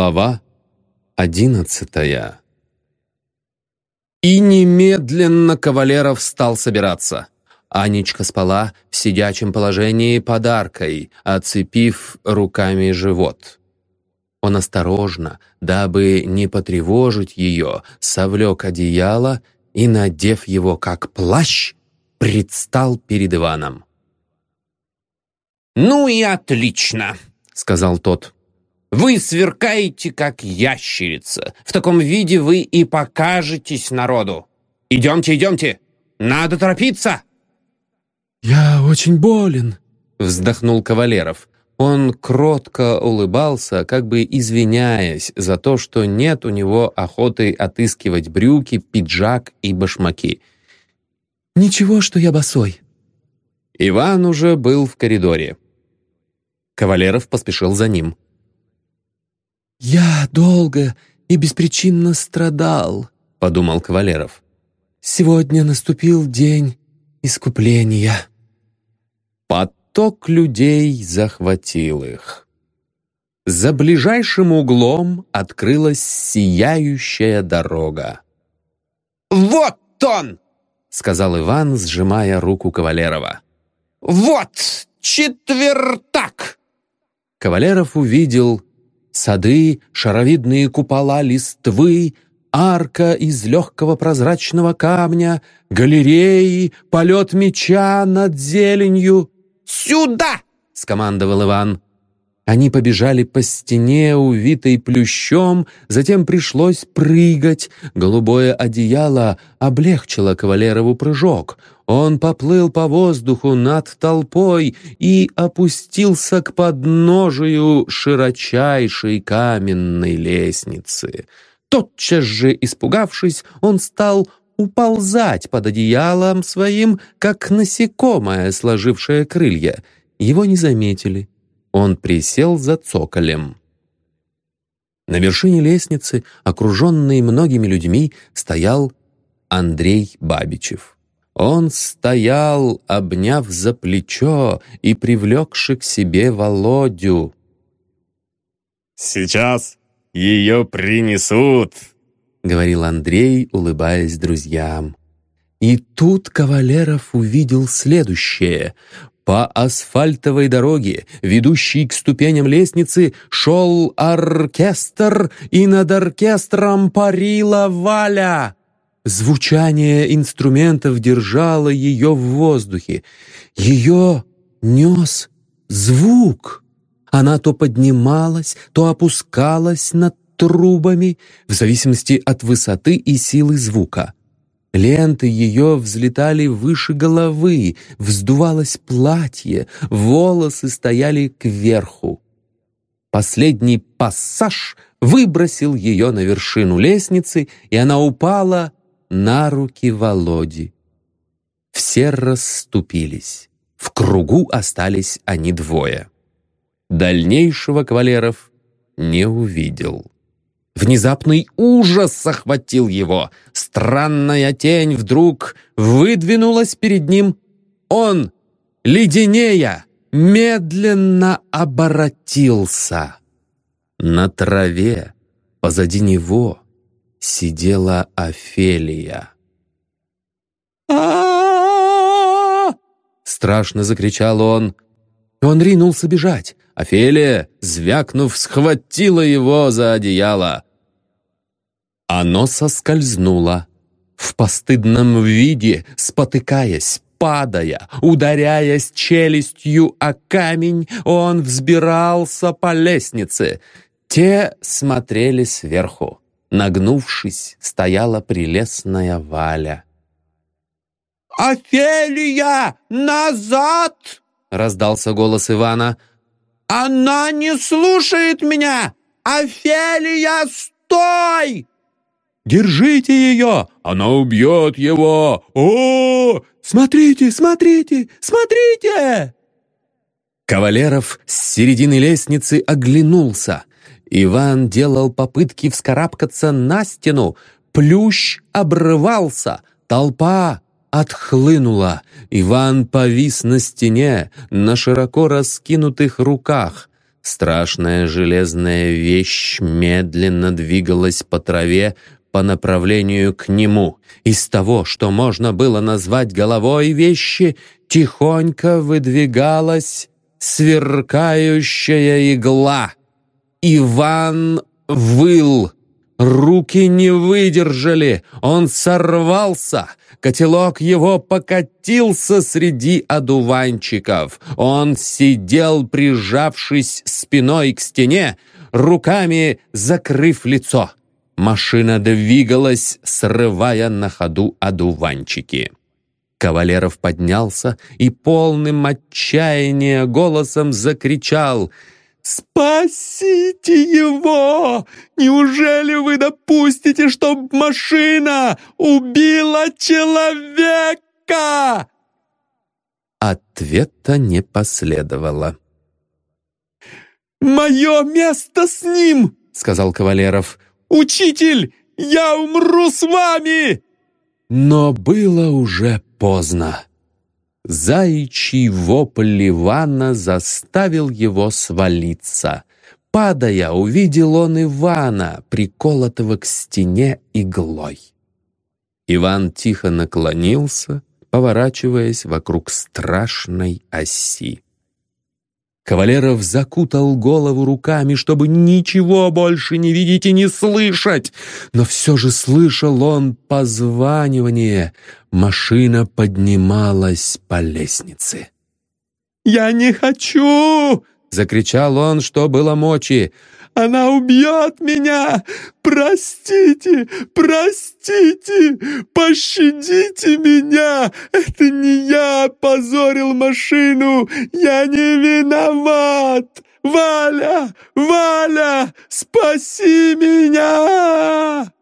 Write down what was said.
Глава одиннадцатая И немедленно Кавалеров стал собираться. Анечка спала в сидячем положении подаркой, оцепив руками живот. Он осторожно, дабы не потревожить ее, совлек одеяло и, надев его как плащ, предстал перед Иваном. «Ну и отлично!» — сказал тот. «Вы сверкаете, как ящерица. В таком виде вы и покажетесь народу. Идемте, идемте! Надо торопиться!» «Я очень болен», — вздохнул Кавалеров. Он кротко улыбался, как бы извиняясь за то, что нет у него охоты отыскивать брюки, пиджак и башмаки. «Ничего, что я босой». Иван уже был в коридоре. Кавалеров поспешил за ним. «Я долго и беспричинно страдал», — подумал Кавалеров. «Сегодня наступил день искупления». Поток людей захватил их. За ближайшим углом открылась сияющая дорога. «Вот он!» — сказал Иван, сжимая руку Кавалерова. «Вот четвертак!» Кавалеров увидел сады, шаровидные купола листвы, арка из легкого прозрачного камня, галереи, полет меча над зеленью. «Сюда!» — скомандовал Иван. Они побежали по стене, увитой плющом, затем пришлось прыгать. Голубое одеяло облегчило кавалерову прыжок. Он поплыл по воздуху над толпой и опустился к подножию широчайшей каменной лестницы. Тотчас же, испугавшись, он стал уползать под одеялом своим, как насекомое, сложившее крылья. Его не заметили. Он присел за цоколем. На вершине лестницы, окруженный многими людьми, стоял Андрей Бабичев. Он стоял, обняв за плечо и привлекши к себе Володю. «Сейчас ее принесут», — говорил Андрей, улыбаясь друзьям. И тут Кавалеров увидел следующее. По асфальтовой дороге, ведущей к ступеням лестницы, шел оркестр, и над оркестром парила Валя. Звучание инструментов держало ее в воздухе. Ее нес звук. Она то поднималась, то опускалась над трубами, в зависимости от высоты и силы звука. Ленты ее взлетали выше головы, вздувалось платье, волосы стояли кверху. Последний пассаж выбросил ее на вершину лестницы, и она упала на руки Володи. Все расступились. В кругу остались они двое. Дальнейшего кавалеров не увидел. Внезапный ужас охватил его. Странная тень вдруг выдвинулась перед ним. Он, леденея, медленно оборотился. На траве позади него сидела Офелия. Страшно закричал он. Он ринулся бежать. Офелия, звякнув, схватила его за одеяло. Оно соскользнуло. В постыдном виде, спотыкаясь, падая, ударяясь челюстью о камень, он взбирался по лестнице. Те смотрели сверху. Нагнувшись, стояла прелестная Валя. «Офелия, назад!» — раздался голос Ивана. «Она не слушает меня! Офелия, стой!» «Держите ее! Она убьет его! О, смотрите, смотрите, смотрите!» Кавалеров с середины лестницы оглянулся. Иван делал попытки вскарабкаться на стену. Плющ обрывался. Толпа отхлынула. Иван повис на стене, на широко раскинутых руках. Страшная железная вещь медленно двигалась по траве по направлению к нему. Из того, что можно было назвать головой вещи, тихонько выдвигалась сверкающая игла. Иван выл. Руки не выдержали, он сорвался, котелок его покатился среди одуванчиков. Он сидел, прижавшись спиной к стене, руками закрыв лицо. Машина двигалась, срывая на ходу одуванчики. Кавалеров поднялся и полным отчаяния голосом закричал — «Спасите его! Неужели вы допустите, чтоб машина убила человека?» Ответа не последовало. «Мое место с ним!» — сказал Кавалеров. «Учитель, я умру с вами!» Но было уже поздно. Заячий вопль Ивана заставил его свалиться. Падая, увидел он Ивана, приколотого к стене иглой. Иван тихо наклонился, поворачиваясь вокруг страшной оси. Кавалеров закутал голову руками, чтобы ничего больше не видеть и не слышать. Но все же слышал он позванивание. Машина поднималась по лестнице. «Я не хочу!» — закричал он, что было мочи. Она убьет меня! Простите! Простите! Пощадите меня! Это не я позорил машину! Я не виноват! Валя! Валя! Спаси меня!»